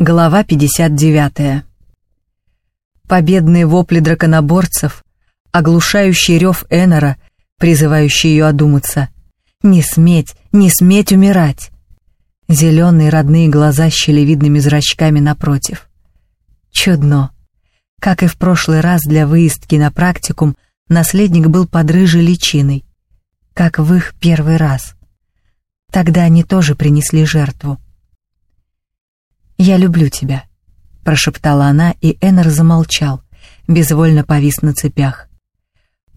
Глава 59. Победные вопли драконоборцев, оглушающий рев Энора, призывающий ее одуматься. Не сметь, не сметь умирать. Зеленые родные глаза с щелевидными зрачками напротив. Чудно. Как и в прошлый раз для выездки на практикум, наследник был под рыжей личиной. Как в их первый раз. Тогда они тоже принесли жертву. «Я люблю тебя», — прошептала она, и Эннер замолчал, безвольно повис на цепях.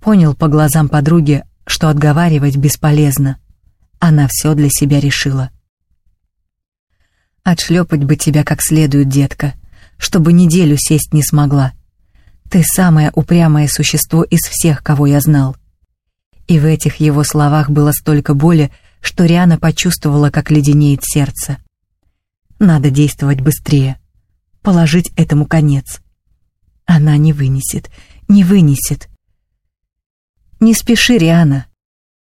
Понял по глазам подруги, что отговаривать бесполезно. Она все для себя решила. «Отшлепать бы тебя как следует, детка, чтобы неделю сесть не смогла. Ты самое упрямое существо из всех, кого я знал». И в этих его словах было столько боли, что Риана почувствовала, как леденеет сердце. Надо действовать быстрее. Положить этому конец. Она не вынесет, не вынесет. «Не спеши, Риана!»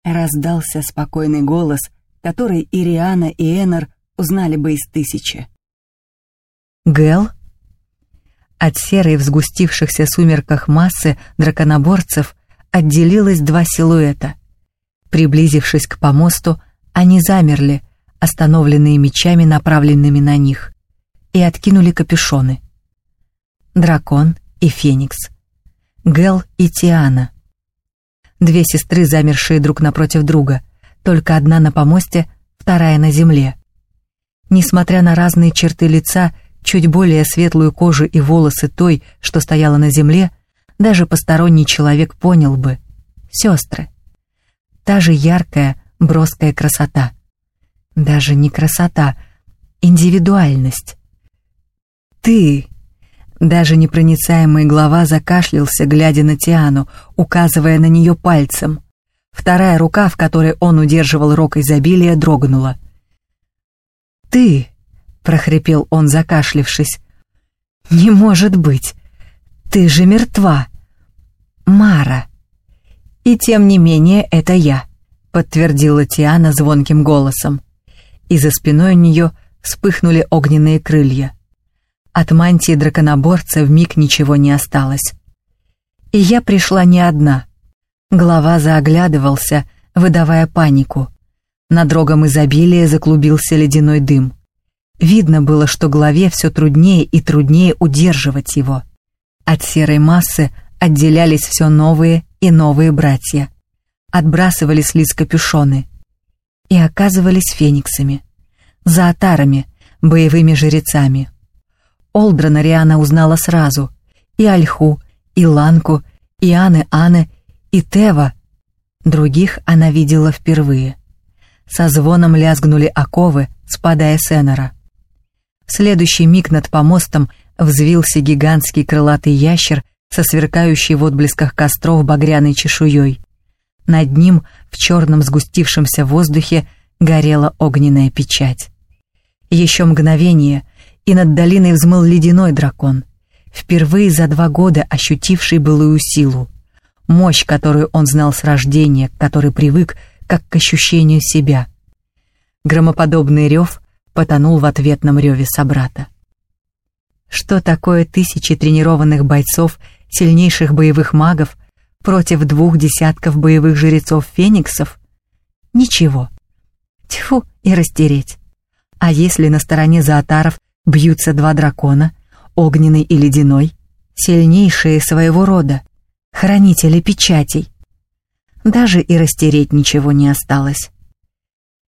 Раздался спокойный голос, который и Риана, и Эннер узнали бы из тысячи. «Гэл?» От серой в сгустившихся сумерках массы драконоборцев отделилось два силуэта. Приблизившись к помосту, они замерли, остановленные мечами, направленными на них, и откинули капюшоны. Дракон и Феникс. Гел и Тиана. Две сестры, замершие друг напротив друга, только одна на помосте, вторая на земле. Несмотря на разные черты лица, чуть более светлую кожу и волосы той, что стояла на земле, даже посторонний человек понял бы. Сестры. Та же яркая, броская красота. Даже не красота, индивидуальность. «Ты!» Даже непроницаемый глава закашлялся, глядя на Тиану, указывая на нее пальцем. Вторая рука, в которой он удерживал рог изобилия, дрогнула. «Ты!» — прохрипел он, закашлившись. «Не может быть! Ты же мертва!» «Мара!» «И тем не менее это я», — подтвердила Тиана звонким голосом и за спиной у нее вспыхнули огненные крылья. От мантии драконоборца в миг ничего не осталось. И я пришла не одна. Глава заоглядывался, выдавая панику. Над рогом изобилия заклубился ледяной дым. Видно было, что главе все труднее и труднее удерживать его. От серой массы отделялись все новые и новые братья. Отбрасывали с лиц капюшоны — и оказывались фениксами, заотарами, боевыми жрецами. Олдрана Риана узнала сразу, и Альху, и Ланку, и Аны-Аны, и Тева. Других она видела впервые. Со звоном лязгнули оковы, спадая с Эннера. В следующий миг над помостом взвился гигантский крылатый ящер со сверкающей в отблесках костров багряной чешуей. Над ним, в черном сгустившемся воздухе, горела огненная печать. Еще мгновение, и над долиной взмыл ледяной дракон, впервые за два года ощутивший былую силу, мощь, которую он знал с рождения, к которой привык, как к ощущению себя. Громоподобный рев потонул в ответном реве собрата. Что такое тысячи тренированных бойцов, сильнейших боевых магов, против двух десятков боевых жрецов-фениксов? Ничего. Тьфу, и растереть. А если на стороне заотаров бьются два дракона, огненный и ледяной, сильнейшие своего рода, хранители печатей? Даже и растереть ничего не осталось.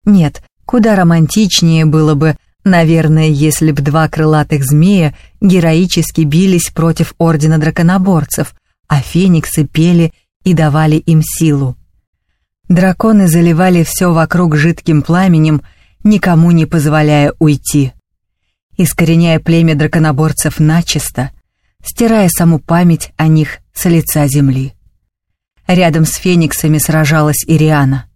Нет, куда романтичнее было бы, наверное, если б два крылатых змея героически бились против Ордена Драконоборцев, а фениксы пели и давали им силу. Драконы заливали все вокруг жидким пламенем, никому не позволяя уйти. Искореняя племя драконоборцев начисто, стирая саму память о них с лица земли. Рядом с фениксами сражалась Ириана.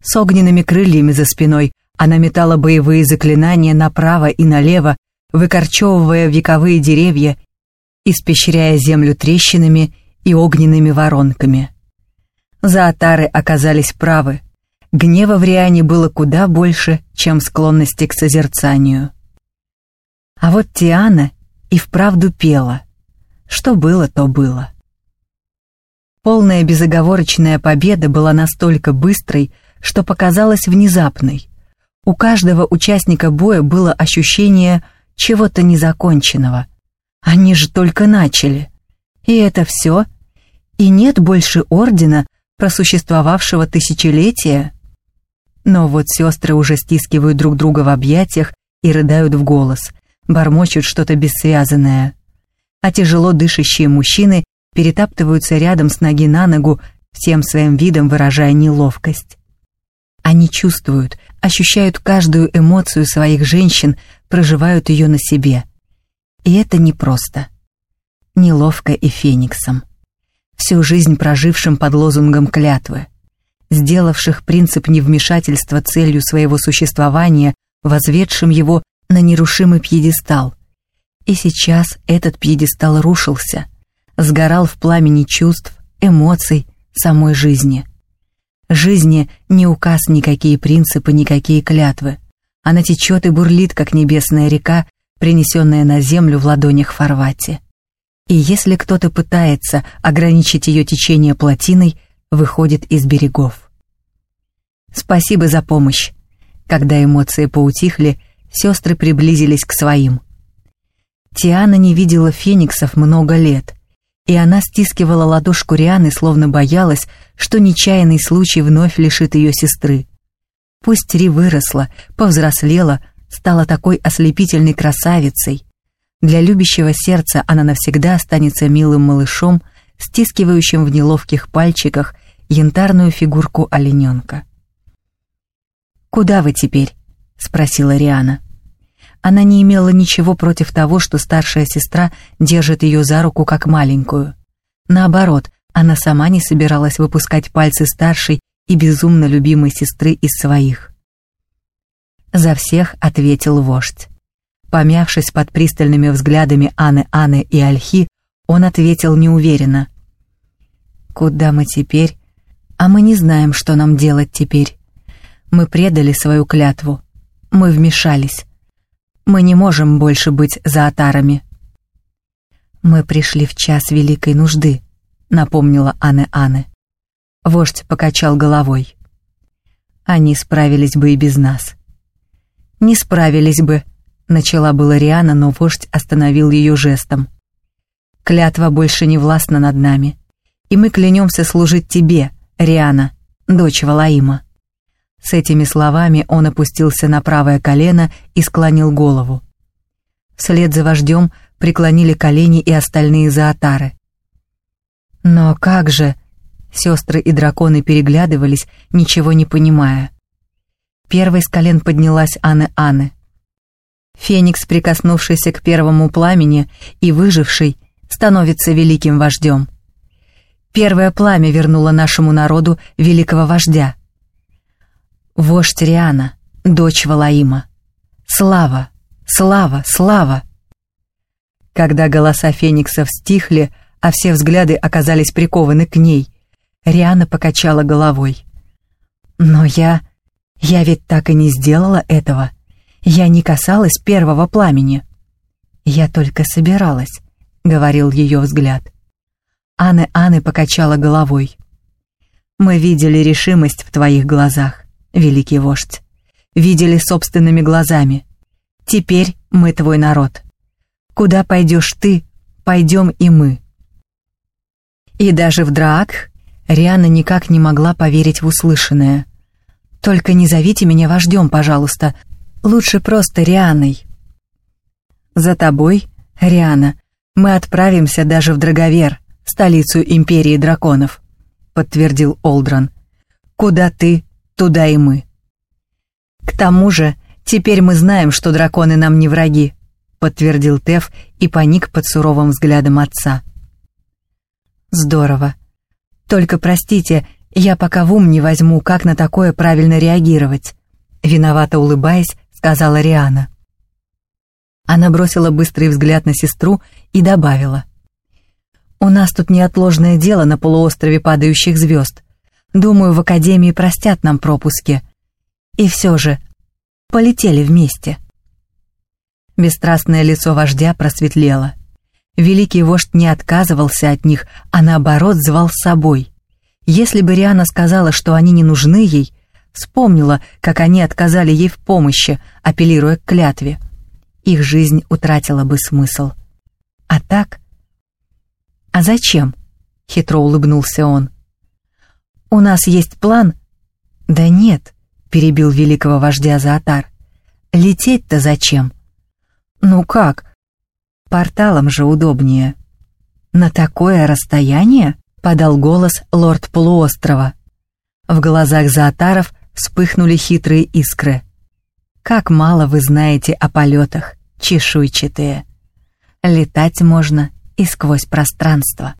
С огненными крыльями за спиной она метала боевые заклинания направо и налево, выкорчевывая вековые деревья, испещряя землю трещинами и огненными воронками. Заотары оказались правы. Гнева в Риане было куда больше, чем склонности к созерцанию. А вот Тиана и вправду пела. Что было, то было. Полная безоговорочная победа была настолько быстрой, что показалась внезапной. У каждого участника боя было ощущение чего-то незаконченного. Они же только начали. И это все? И нет больше ордена, просуществовавшего тысячелетия? Но вот сестры уже стискивают друг друга в объятиях и рыдают в голос, бормочут что-то бессвязанное. А тяжело дышащие мужчины перетаптываются рядом с ноги на ногу, всем своим видом выражая неловкость. Они чувствуют, ощущают каждую эмоцию своих женщин, проживают ее на себе. И это непросто. Неловко и фениксом. Всю жизнь прожившим под лозунгом клятвы. Сделавших принцип невмешательства целью своего существования, возведшим его на нерушимый пьедестал. И сейчас этот пьедестал рушился, сгорал в пламени чувств, эмоций, самой жизни. Жизни не указ никакие принципы, никакие клятвы. Она течет и бурлит, как небесная река, принесенная на землю в ладонях Фарвати. И если кто-то пытается ограничить ее течение плотиной, выходит из берегов. Спасибо за помощь. Когда эмоции поутихли, сестры приблизились к своим. Тиана не видела фениксов много лет, и она стискивала ладошку Рианы, словно боялась, что нечаянный случай вновь лишит ее сестры. Пусть Ри выросла, повзрослела, стала такой ослепительной красавицей. Для любящего сердца она навсегда останется милым малышом, стискивающим в неловких пальчиках янтарную фигурку олененка. «Куда вы теперь?» — спросила Риана. Она не имела ничего против того, что старшая сестра держит ее за руку как маленькую. Наоборот, она сама не собиралась выпускать пальцы старшей и безумно любимой сестры из своих. За всех ответил вождь. Помявшись под пристальными взглядами Анны, Анны и Альхи, он ответил неуверенно. «Куда мы теперь? А мы не знаем, что нам делать теперь. Мы предали свою клятву. Мы вмешались. Мы не можем больше быть за отарами. Мы пришли в час великой нужды, напомнила Анне Анне. Вождь покачал головой. Они справились бы и без нас. Не справились бы, начала была Риана, но вождь остановил ее жестом. Клятва больше не властна над нами, и мы клянемся служить тебе, Риана, дочь Валаима. С этими словами он опустился на правое колено и склонил голову. Вслед за вождем преклонили колени и остальные заотары. Но как же... Сестры и драконы переглядывались, ничего не понимая. Первой с колен поднялась Анны Анны. Феникс, прикоснувшийся к первому пламени и выживший, становится великим вождем. Первое пламя вернуло нашему народу великого вождя — Вождь Риана, дочь Валаима. Слава, слава, слава! Когда голоса фениксов стихли, а все взгляды оказались прикованы к ней, Риана покачала головой. «Но я... я ведь так и не сделала этого. Я не касалась первого пламени». «Я только собиралась», — говорил ее взгляд. Анны Анны покачала головой. «Мы видели решимость в твоих глазах великий вождь. Видели собственными глазами. Теперь мы твой народ. Куда пойдешь ты, пойдем и мы. И даже в Драак Риана никак не могла поверить в услышанное. «Только не зовите меня вождем, пожалуйста. Лучше просто Рианой». «За тобой, Риана, мы отправимся даже в Драговер, столицу Империи Драконов», — подтвердил Олдран. «Куда ты, туда и мы. К тому же, теперь мы знаем, что драконы нам не враги, подтвердил Теф и поник под суровым взглядом отца. Здорово. Только простите, я пока в ум не возьму, как на такое правильно реагировать. Виновато улыбаясь, сказала Риана. Она бросила быстрый взгляд на сестру и добавила. «У нас тут неотложное дело на полуострове падающих звезд. Думаю, в академии простят нам пропуски. И все же, полетели вместе. Бесстрастное лицо вождя просветлело. Великий вождь не отказывался от них, а наоборот звал с собой. Если бы Риана сказала, что они не нужны ей, вспомнила, как они отказали ей в помощи, апеллируя к клятве. Их жизнь утратила бы смысл. А так... «А зачем?» — хитро улыбнулся он. «У нас есть план?» «Да нет», — перебил великого вождя Заатар. «Лететь-то зачем?» «Ну как? Порталом же удобнее». «На такое расстояние?» — подал голос лорд полуострова. В глазах Заатаров вспыхнули хитрые искры. «Как мало вы знаете о полетах, чешуйчатые. Летать можно и сквозь пространство».